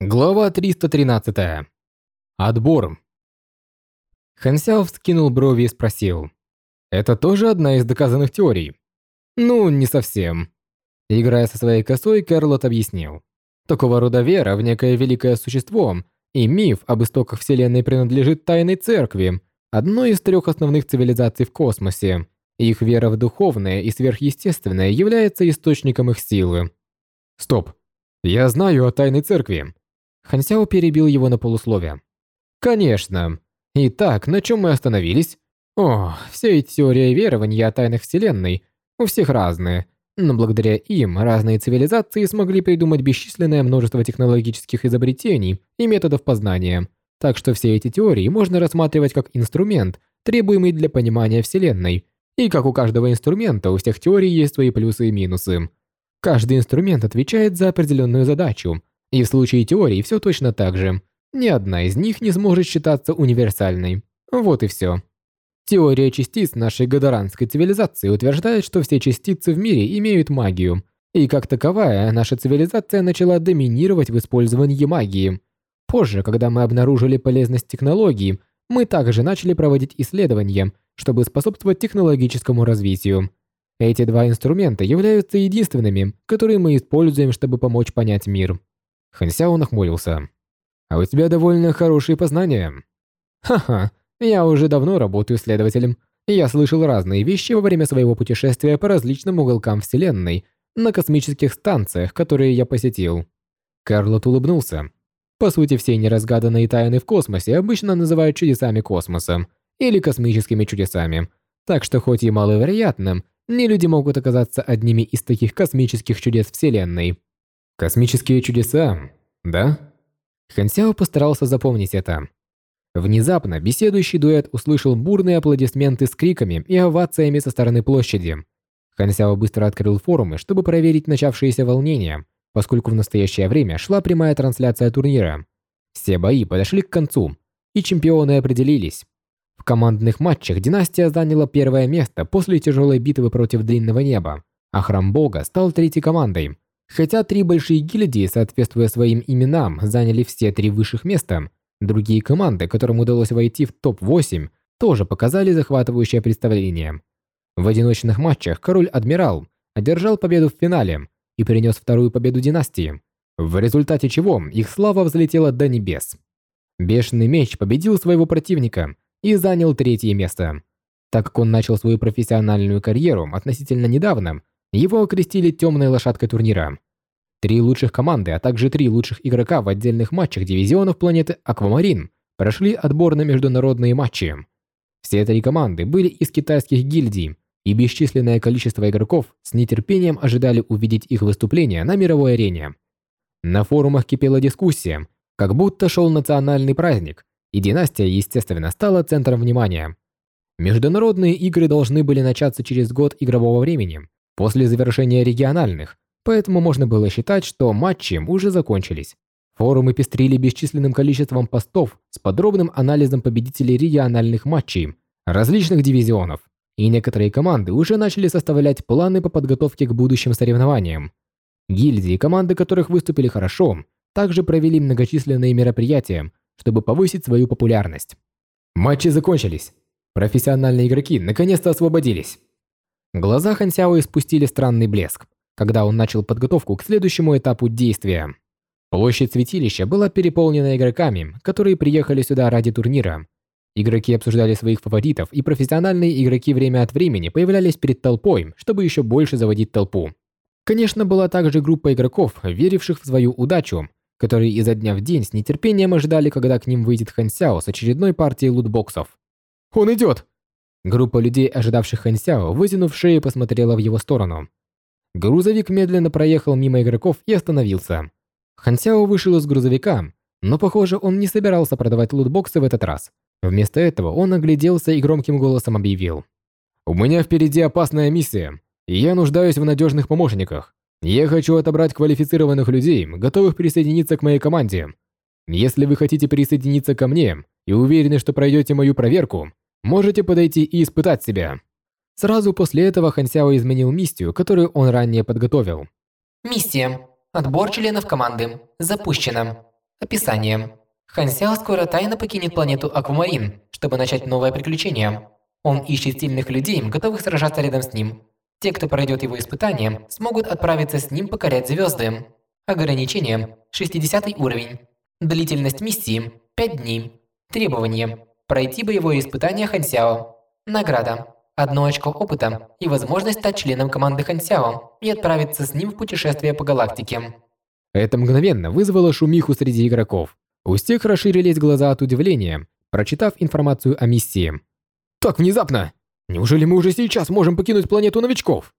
Глава 313. Отбор. Хансяо вскинул брови и спросил. «Это тоже одна из доказанных теорий?» «Ну, не совсем». Играя со своей косой, Карлот объяснил. Такого рода вера в некое великое существо и миф об истоках Вселенной принадлежит тайной церкви, одной из трех основных цивилизаций в космосе. Их вера в духовное и сверхъестественное является источником их силы. Стоп. Я знаю о тайной церкви. Хансяо перебил его на полусловие. Конечно. Итак, на чем мы остановились? О, все эти теории верования о тайнах Вселенной у всех разные, но благодаря им разные цивилизации смогли придумать бесчисленное множество технологических изобретений и методов познания. Так что все эти теории можно рассматривать как инструмент, требуемый для понимания Вселенной. И как у каждого инструмента, у всех теорий есть свои плюсы и минусы. Каждый инструмент отвечает за определенную задачу, и в случае теории все точно так же. Ни одна из них не сможет считаться универсальной. Вот и все. Теория частиц нашей гадаранской цивилизации утверждает, что все частицы в мире имеют магию, и как таковая наша цивилизация начала доминировать в использовании магии. Позже, когда мы обнаружили полезность технологий, мы также начали проводить исследования, чтобы способствовать технологическому развитию. Эти два инструмента являются единственными, которые мы используем, чтобы помочь понять мир. Хансяо нахмурился. «А у тебя довольно хорошие познания». «Ха-ха, я уже давно работаю следователем, я слышал разные вещи во время своего путешествия по различным уголкам Вселенной на космических станциях, которые я посетил. Карлот улыбнулся. По сути, все неразгаданные тайны в космосе обычно называют чудесами космоса или космическими чудесами. Так что хоть и маловероятным, не люди могут оказаться одними из таких космических чудес Вселенной. Космические чудеса, да? Хансяо постарался запомнить это. Внезапно беседующий дуэт услышал бурные аплодисменты с криками и овациями со стороны площади. Хансяо быстро открыл форумы, чтобы проверить начавшиеся волнения, поскольку в настоящее время шла прямая трансляция турнира. Все бои подошли к концу, и чемпионы определились. В командных матчах династия заняла первое место после тяжелой битвы против Длинного Неба, а Храм Бога стал третьей командой. Хотя три большие гильдии, соответствуя своим именам, заняли все три высших места, Другие команды, которым удалось войти в топ-8, тоже показали захватывающее представление. В одиночных матчах король-адмирал одержал победу в финале и принес вторую победу династии, в результате чего их слава взлетела до небес. Бешеный меч победил своего противника и занял третье место. Так как он начал свою профессиональную карьеру относительно недавно, его окрестили темной лошадкой турнира. Три лучших команды, а также три лучших игрока в отдельных матчах дивизионов планеты Аквамарин прошли отбор на международные матчи. Все три команды были из китайских гильдий, и бесчисленное количество игроков с нетерпением ожидали увидеть их выступления на мировой арене. На форумах кипела дискуссия, как будто шел национальный праздник, и династия, естественно, стала центром внимания. Международные игры должны были начаться через год игрового времени, после завершения региональных, поэтому можно было считать, что матчи уже закончились. Форумы пестрили бесчисленным количеством постов с подробным анализом победителей региональных матчей различных дивизионов, и некоторые команды уже начали составлять планы по подготовке к будущим соревнованиям. Гильдии, команды которых выступили хорошо, также провели многочисленные мероприятия, чтобы повысить свою популярность. Матчи закончились. Профессиональные игроки наконец-то освободились. Глаза Хансяо испустили странный блеск когда он начал подготовку к следующему этапу действия. Площадь святилища была переполнена игроками, которые приехали сюда ради турнира. Игроки обсуждали своих фаворитов, и профессиональные игроки время от времени появлялись перед толпой, чтобы еще больше заводить толпу. Конечно, была также группа игроков, веривших в свою удачу, которые изо дня в день с нетерпением ожидали, когда к ним выйдет Хан Сяо с очередной партией лутбоксов. «Он идет!» Группа людей, ожидавших Хан Сяо, вытянув шею, посмотрела в его сторону. Грузовик медленно проехал мимо игроков и остановился. Хансяо вышел из грузовика, но, похоже, он не собирался продавать лутбоксы в этот раз. Вместо этого он огляделся и громким голосом объявил. «У меня впереди опасная миссия, и я нуждаюсь в надежных помощниках. Я хочу отобрать квалифицированных людей, готовых присоединиться к моей команде. Если вы хотите присоединиться ко мне и уверены, что пройдете мою проверку, можете подойти и испытать себя». Сразу после этого Хансяо изменил миссию, которую он ранее подготовил. Миссия. Отбор членов команды. Запущено. Описание. Хан Сяо скоро тайно покинет планету Аквамарин, чтобы начать новое приключение. Он ищет сильных людей, готовых сражаться рядом с ним. Те, кто пройдет его испытание, смогут отправиться с ним покорять звезды. Ограничение – 60 уровень. Длительность миссии – 5 дней. Требования – пройти боевое испытание Хансяо. Награда – одно очко опыта и возможность стать членом команды Хансяо и отправиться с ним в путешествие по галактике. Это мгновенно вызвало шумиху среди игроков. У всех расширились глаза от удивления, прочитав информацию о миссии. «Так внезапно! Неужели мы уже сейчас можем покинуть планету новичков?»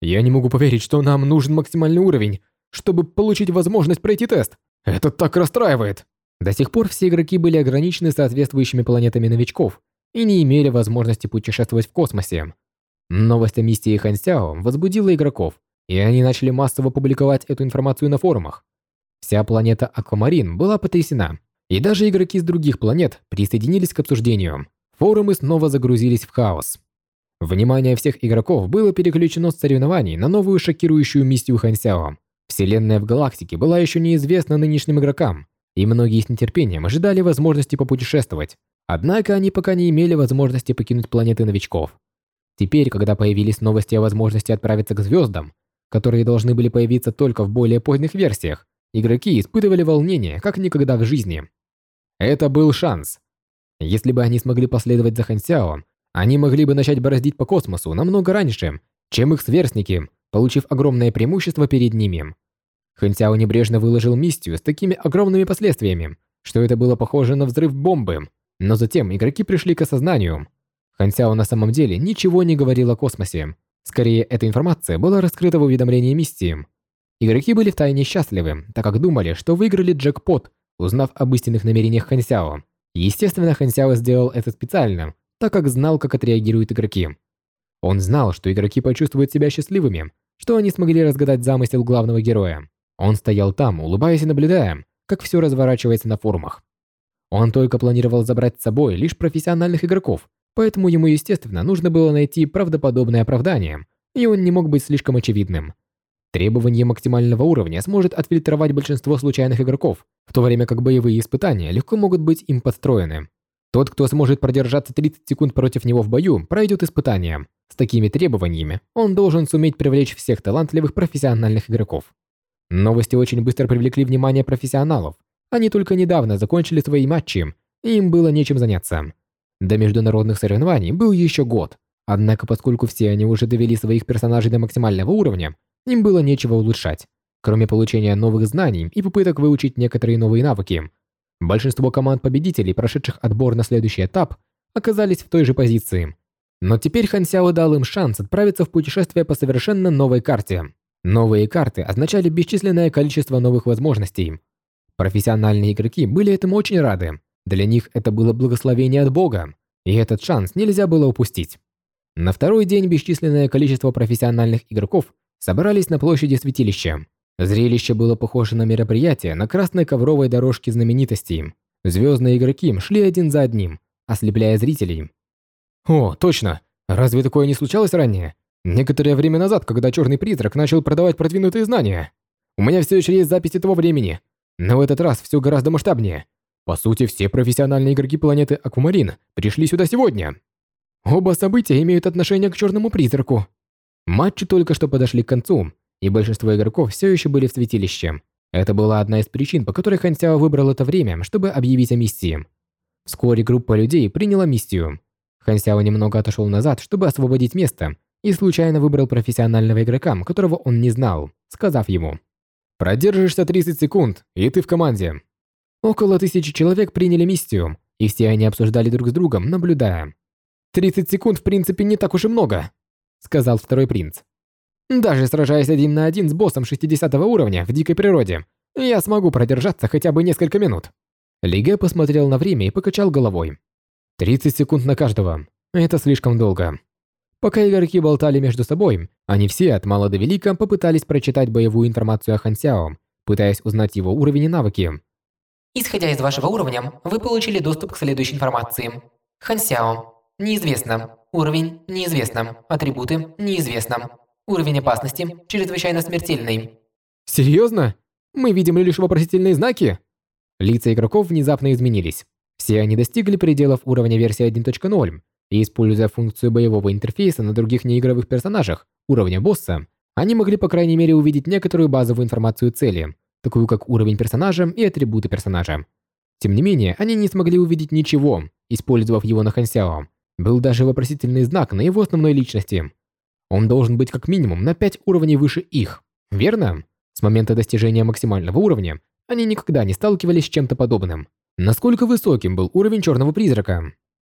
«Я не могу поверить, что нам нужен максимальный уровень, чтобы получить возможность пройти тест. Это так расстраивает!» До сих пор все игроки были ограничены соответствующими планетами новичков и не имели возможности путешествовать в космосе. Новость о миссии Хансяо возбудила игроков, и они начали массово публиковать эту информацию на форумах. Вся планета Аквамарин была потрясена, и даже игроки с других планет присоединились к обсуждению. Форумы снова загрузились в хаос. Внимание всех игроков было переключено с соревнований на новую шокирующую миссию Хансяо. Вселенная в галактике была еще неизвестна нынешним игрокам, и многие с нетерпением ожидали возможности попутешествовать. Однако они пока не имели возможности покинуть планеты новичков. Теперь, когда появились новости о возможности отправиться к звездам, которые должны были появиться только в более поздних версиях, игроки испытывали волнение, как никогда в жизни. Это был шанс. Если бы они смогли последовать за Хансяо, они могли бы начать бороздить по космосу намного раньше, чем их сверстники, получив огромное преимущество перед ними. Хэнсяо небрежно выложил миссию с такими огромными последствиями, что это было похоже на взрыв бомбы. Но затем игроки пришли к осознанию. Хэнсяо на самом деле ничего не говорил о космосе. Скорее, эта информация была раскрыта в уведомлении миссии. Игроки были втайне счастливы, так как думали, что выиграли джекпот, узнав об истинных намерениях Хэнсяо. Естественно, Хэнсяо сделал это специально, так как знал, как отреагируют игроки. Он знал, что игроки почувствуют себя счастливыми, что они смогли разгадать замысел главного героя. Он стоял там, улыбаясь и наблюдая, как все разворачивается на форумах. Он только планировал забрать с собой лишь профессиональных игроков, поэтому ему, естественно, нужно было найти правдоподобное оправдание, и он не мог быть слишком очевидным. Требование максимального уровня сможет отфильтровать большинство случайных игроков, в то время как боевые испытания легко могут быть им подстроены. Тот, кто сможет продержаться 30 секунд против него в бою, пройдет испытание. С такими требованиями он должен суметь привлечь всех талантливых профессиональных игроков. Новости очень быстро привлекли внимание профессионалов. Они только недавно закончили свои матчи, и им было нечем заняться. До международных соревнований был еще год. Однако, поскольку все они уже довели своих персонажей до максимального уровня, им было нечего улучшать, кроме получения новых знаний и попыток выучить некоторые новые навыки. Большинство команд-победителей, прошедших отбор на следующий этап, оказались в той же позиции. Но теперь Хан Сяо дал им шанс отправиться в путешествие по совершенно новой карте. Новые карты означали бесчисленное количество новых возможностей. Профессиональные игроки были этому очень рады. Для них это было благословение от Бога, и этот шанс нельзя было упустить. На второй день бесчисленное количество профессиональных игроков собрались на площади святилища. Зрелище было похоже на мероприятие на красной ковровой дорожке знаменитостей. Звездные игроки шли один за одним, ослепляя зрителей. О, точно! Разве такое не случалось ранее? Некоторое время назад, когда Черный Призрак начал продавать продвинутые знания. У меня все еще есть записи того времени. Но в этот раз все гораздо масштабнее. По сути, все профессиональные игроки планеты Аквамарин пришли сюда сегодня. Оба события имеют отношение к Черному Призраку. Матчи только что подошли к концу, и большинство игроков все еще были в святилище. Это была одна из причин, по которой Хан Сяо выбрал это время, чтобы объявить о миссии. Вскоре группа людей приняла миссию. Хан Сяо немного отошел назад, чтобы освободить место, и случайно выбрал профессионального игрока, которого он не знал, сказав ему «Продержишься 30 секунд, и ты в команде». Около тысячи человек приняли миссию, и все они обсуждали друг с другом, наблюдая. «30 секунд в принципе не так уж и много», — сказал второй принц. «Даже сражаясь один на один с боссом 60 уровня в дикой природе, я смогу продержаться хотя бы несколько минут». Лиге посмотрел на время и покачал головой. «30 секунд на каждого. Это слишком долго». Пока игроки болтали между собой, они все от мала до велика попытались прочитать боевую информацию о Хансяо, пытаясь узнать его уровень и навыки. Исходя из вашего уровня, вы получили доступ к следующей информации. Хансяо. Неизвестно. Уровень неизвестно. Атрибуты неизвестно. Уровень опасности чрезвычайно смертельный. Серьезно? Мы видим лишь вопросительные знаки? Лица игроков внезапно изменились. Все они достигли пределов уровня версии 1.0, и используя функцию боевого интерфейса на других неигровых персонажах уровня босса, они могли по крайней мере увидеть некоторую базовую информацию цели, такую как уровень персонажа и атрибуты персонажа. Тем не менее, они не смогли увидеть ничего, использовав его на Хансяо. Был даже вопросительный знак на его основной личности. Он должен быть как минимум на 5 уровней выше их, верно? С момента достижения максимального уровня они никогда не сталкивались с чем-то подобным. Насколько высоким был уровень черного призрака?